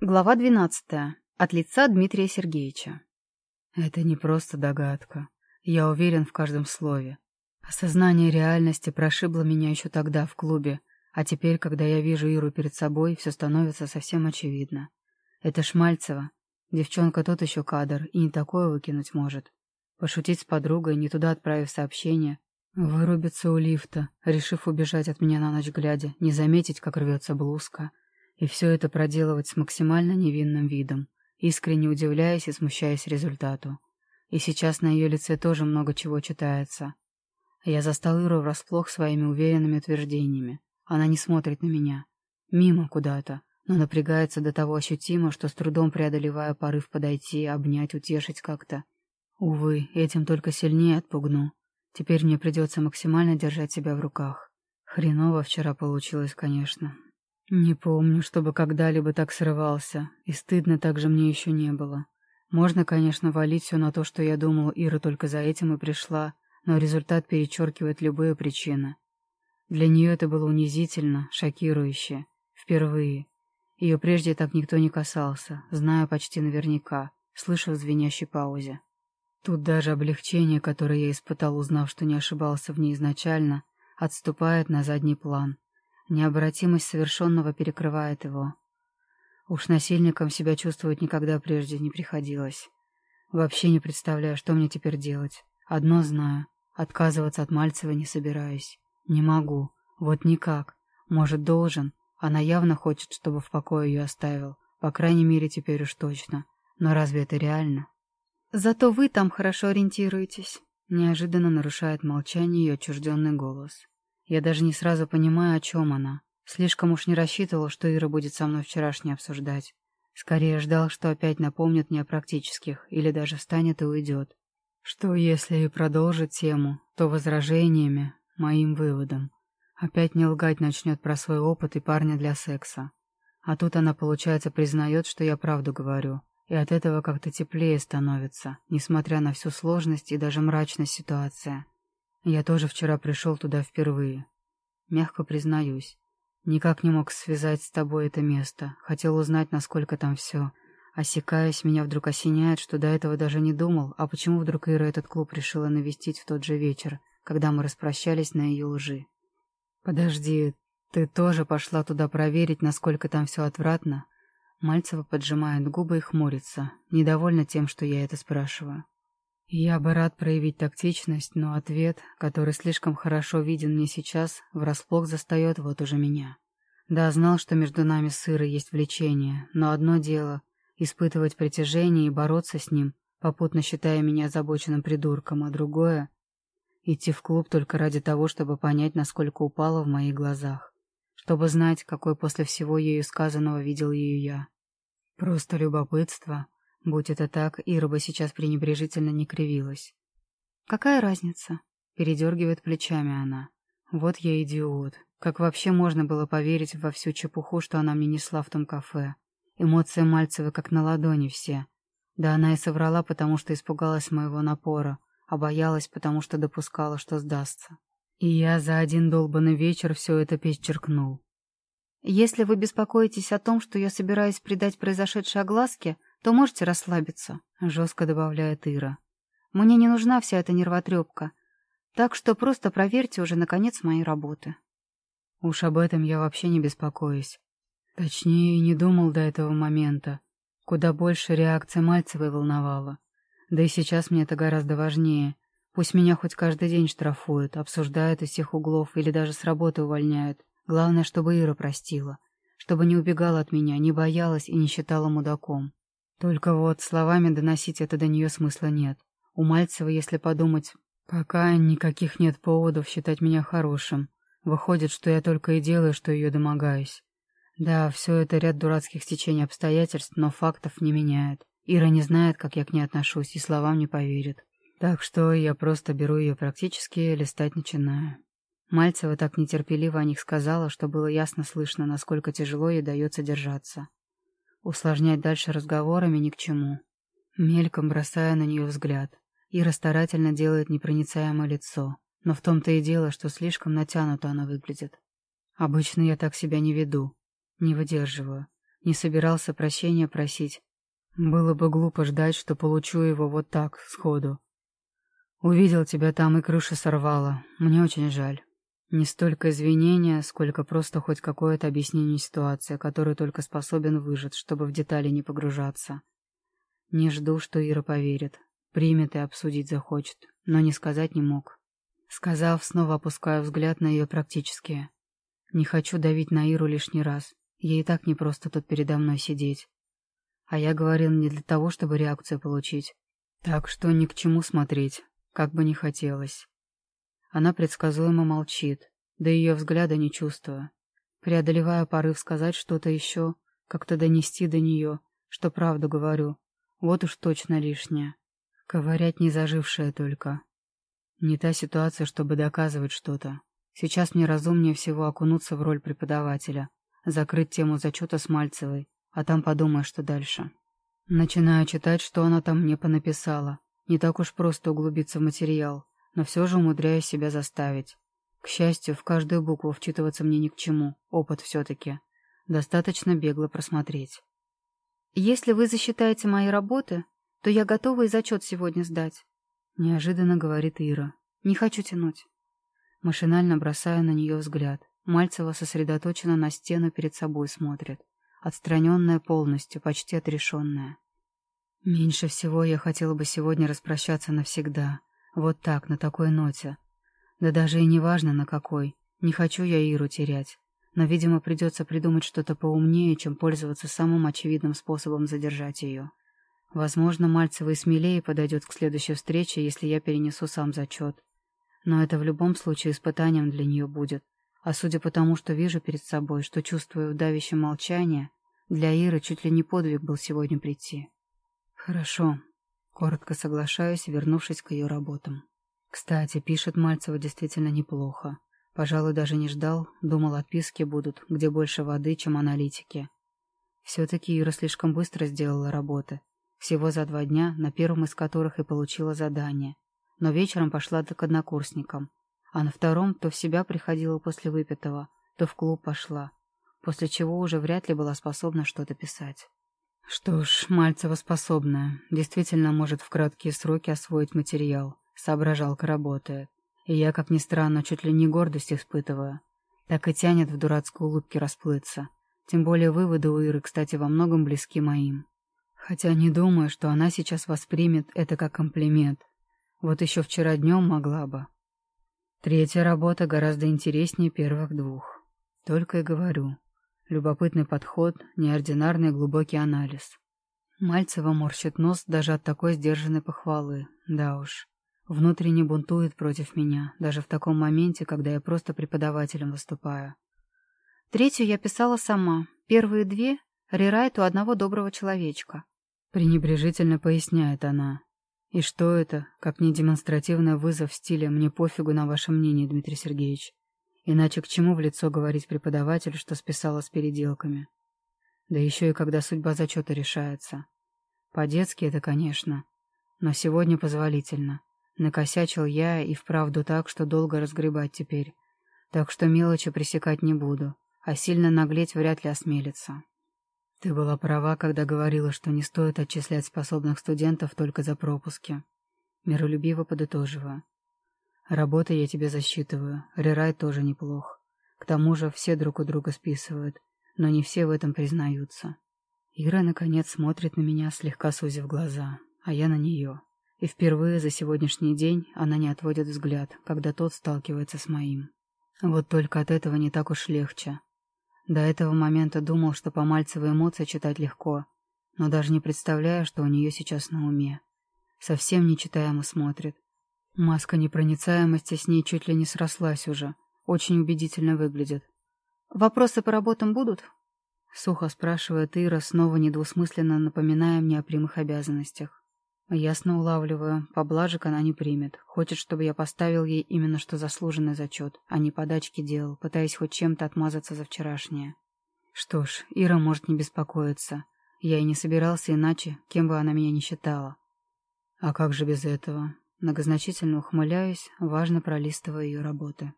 Глава 12. От лица Дмитрия Сергеевича. Это не просто догадка. Я уверен в каждом слове. Осознание реальности прошибло меня еще тогда в клубе, а теперь, когда я вижу Иру перед собой, все становится совсем очевидно. Это Шмальцева. Девчонка тот еще кадр, и не такое выкинуть может. Пошутить с подругой, не туда отправив сообщение, вырубиться у лифта, решив убежать от меня на ночь глядя, не заметить, как рвется блузка — и все это проделывать с максимально невинным видом, искренне удивляясь и смущаясь результату. И сейчас на ее лице тоже много чего читается. Я застал Иру врасплох своими уверенными утверждениями. Она не смотрит на меня. Мимо куда-то, но напрягается до того ощутимо, что с трудом преодолевая порыв подойти, обнять, утешить как-то. Увы, этим только сильнее отпугну. Теперь мне придется максимально держать себя в руках. Хреново вчера получилось, конечно. Не помню, чтобы когда-либо так срывался, и стыдно так же мне еще не было. Можно, конечно, валить все на то, что я думал, Ира только за этим и пришла, но результат перечеркивает любые причины. Для нее это было унизительно, шокирующе. Впервые. Ее прежде так никто не касался, знаю почти наверняка, слышу в звенящей паузе. Тут даже облегчение, которое я испытал, узнав, что не ошибался в ней изначально, отступает на задний план. Необратимость совершенного перекрывает его. Уж насильником себя чувствовать никогда прежде не приходилось. Вообще не представляю, что мне теперь делать. Одно знаю. Отказываться от Мальцева не собираюсь. Не могу. Вот никак. Может, должен. Она явно хочет, чтобы в покое ее оставил. По крайней мере, теперь уж точно. Но разве это реально? Зато вы там хорошо ориентируетесь. Неожиданно нарушает молчание ее отчужденный голос. Я даже не сразу понимаю, о чем она. Слишком уж не рассчитывал, что Ира будет со мной вчерашнее обсуждать. Скорее ждал, что опять напомнит мне о практических, или даже встанет и уйдет. Что если и продолжит тему, то возражениями, моим выводом. Опять не лгать начнет про свой опыт и парня для секса. А тут она, получается, признает, что я правду говорю, и от этого как-то теплее становится, несмотря на всю сложность и даже мрачность ситуации. Я тоже вчера пришел туда впервые. Мягко признаюсь. Никак не мог связать с тобой это место. Хотел узнать, насколько там все. Осекаясь, меня вдруг осеняет, что до этого даже не думал, а почему вдруг Ира этот клуб решила навестить в тот же вечер, когда мы распрощались на ее лжи. «Подожди, ты тоже пошла туда проверить, насколько там все отвратно?» Мальцева поджимает губы и хмурится, недовольна тем, что я это спрашиваю. Я бы рад проявить тактичность, но ответ, который слишком хорошо виден мне сейчас, врасплох застает вот уже меня. Да, знал, что между нами с Ирой есть влечение, но одно дело — испытывать притяжение и бороться с ним, попутно считая меня озабоченным придурком, а другое — идти в клуб только ради того, чтобы понять, насколько упало в моих глазах, чтобы знать, какой после всего ею сказанного видел ее я. Просто любопытство — Будь это так, Ира бы сейчас пренебрежительно не кривилась. «Какая разница?» — передергивает плечами она. «Вот я идиот. Как вообще можно было поверить во всю чепуху, что она мне несла в том кафе? Эмоции Мальцевой как на ладони все. Да она и соврала, потому что испугалась моего напора, а боялась, потому что допускала, что сдастся. И я за один долбанный вечер все это перечеркнул. «Если вы беспокоитесь о том, что я собираюсь придать произошедшей огласке, то можете расслабиться», — жестко добавляет Ира. «Мне не нужна вся эта нервотрепка, так что просто проверьте уже, наконец, мои работы». Уж об этом я вообще не беспокоюсь. Точнее, не думал до этого момента. Куда больше реакция Мальцевой волновала. Да и сейчас мне это гораздо важнее. Пусть меня хоть каждый день штрафуют, обсуждают из всех углов или даже с работы увольняют. Главное, чтобы Ира простила. Чтобы не убегала от меня, не боялась и не считала мудаком. Только вот словами доносить это до нее смысла нет. У Мальцева, если подумать, пока никаких нет поводов считать меня хорошим. Выходит, что я только и делаю, что ее домогаюсь. Да, все это ряд дурацких стечений обстоятельств, но фактов не меняет. Ира не знает, как я к ней отношусь, и словам не поверит. Так что я просто беру ее практически листать начинаю. Мальцева так нетерпеливо о них сказала, что было ясно слышно, насколько тяжело ей дается держаться. Усложнять дальше разговорами ни к чему. Мельком бросая на нее взгляд. Ира старательно делает непроницаемое лицо. Но в том-то и дело, что слишком натянуто она выглядит. Обычно я так себя не веду. Не выдерживаю. Не собирался прощения просить. Было бы глупо ждать, что получу его вот так, сходу. Увидел тебя там и крыша сорвала. Мне очень жаль. Не столько извинения, сколько просто хоть какое-то объяснение ситуации, которую только способен выжить, чтобы в детали не погружаться. Не жду, что Ира поверит, примет и обсудить захочет, но не сказать не мог. Сказав, снова опускаю взгляд на ее практические. Не хочу давить на Иру лишний раз. Ей и так не просто тут передо мной сидеть. А я говорил не для того, чтобы реакцию получить. Так что ни к чему смотреть, как бы не хотелось. Она предсказуемо молчит, да ее взгляда не чувствую. Преодолевая порыв сказать что-то еще, как-то донести до нее, что правду говорю. Вот уж точно лишнее. Ковырять не зажившее только. Не та ситуация, чтобы доказывать что-то. Сейчас мне разумнее всего окунуться в роль преподавателя, закрыть тему зачета с Мальцевой, а там подумаю, что дальше. Начинаю читать, что она там мне понаписала. Не так уж просто углубиться в материал но все же умудряюсь себя заставить. К счастью, в каждую букву вчитываться мне ни к чему, опыт все-таки. Достаточно бегло просмотреть. «Если вы засчитаете мои работы, то я готова и зачет сегодня сдать», — неожиданно говорит Ира. «Не хочу тянуть». Машинально бросаю на нее взгляд. Мальцева сосредоточена на стену перед собой смотрит. Отстраненная полностью, почти отрешенная. Меньше всего я хотела бы сегодня распрощаться навсегда. Вот так, на такой ноте. Да даже и не важно, на какой. Не хочу я Иру терять. Но, видимо, придется придумать что-то поумнее, чем пользоваться самым очевидным способом задержать ее. Возможно, Мальцева и смелее подойдет к следующей встрече, если я перенесу сам зачет. Но это в любом случае испытанием для нее будет. А судя по тому, что вижу перед собой, что чувствую в молчании, для Иры чуть ли не подвиг был сегодня прийти. Хорошо, Коротко соглашаюсь, вернувшись к ее работам. Кстати, пишет Мальцева действительно неплохо. Пожалуй, даже не ждал, думал, отписки будут, где больше воды, чем аналитики. Все-таки Ира слишком быстро сделала работы. Всего за два дня, на первом из которых и получила задание. Но вечером пошла к однокурсникам. А на втором то в себя приходила после выпитого, то в клуб пошла. После чего уже вряд ли была способна что-то писать. Что ж, Мальцева способная, действительно может в краткие сроки освоить материал, соображалка работает. И я, как ни странно, чуть ли не гордость испытываю. Так и тянет в дурацкой улыбке расплыться. Тем более выводы у Иры, кстати, во многом близки моим. Хотя не думаю, что она сейчас воспримет это как комплимент. Вот еще вчера днем могла бы. Третья работа гораздо интереснее первых двух. Только и говорю. Любопытный подход, неординарный глубокий анализ. Мальцева морщит нос даже от такой сдержанной похвалы. Да уж. Внутренне бунтует против меня, даже в таком моменте, когда я просто преподавателем выступаю. Третью я писала сама. Первые две — рерайт у одного доброго человечка. Пренебрежительно поясняет она. И что это, как не демонстративный вызов в стиле «мне пофигу на ваше мнение, Дмитрий Сергеевич». Иначе к чему в лицо говорить преподавателю, что списала с переделками? Да еще и когда судьба зачета решается. По-детски это, конечно. Но сегодня позволительно. Накосячил я и вправду так, что долго разгребать теперь. Так что мелочи пресекать не буду, а сильно наглеть вряд ли осмелится. Ты была права, когда говорила, что не стоит отчислять способных студентов только за пропуски. Миролюбиво подытоживаю. Работы я тебе засчитываю, рерай тоже неплох. К тому же все друг у друга списывают, но не все в этом признаются. Ира, наконец, смотрит на меня, слегка сузив глаза, а я на нее. И впервые за сегодняшний день она не отводит взгляд, когда тот сталкивается с моим. Вот только от этого не так уж легче. До этого момента думал, что по Мальцевой эмоции читать легко, но даже не представляю, что у нее сейчас на уме. Совсем нечитаемо смотрит, Маска непроницаемости с ней чуть ли не срослась уже. Очень убедительно выглядит. «Вопросы по работам будут?» Сухо спрашивает Ира, снова недвусмысленно напоминая мне о прямых обязанностях. Ясно улавливаю, поблажек она не примет. Хочет, чтобы я поставил ей именно что заслуженный зачет, а не подачки делал, пытаясь хоть чем-то отмазаться за вчерашнее. Что ж, Ира может не беспокоиться. Я и не собирался иначе, кем бы она меня ни считала. А как же без этого? Многозначительно ухмыляюсь, важно пролистывая ее работы.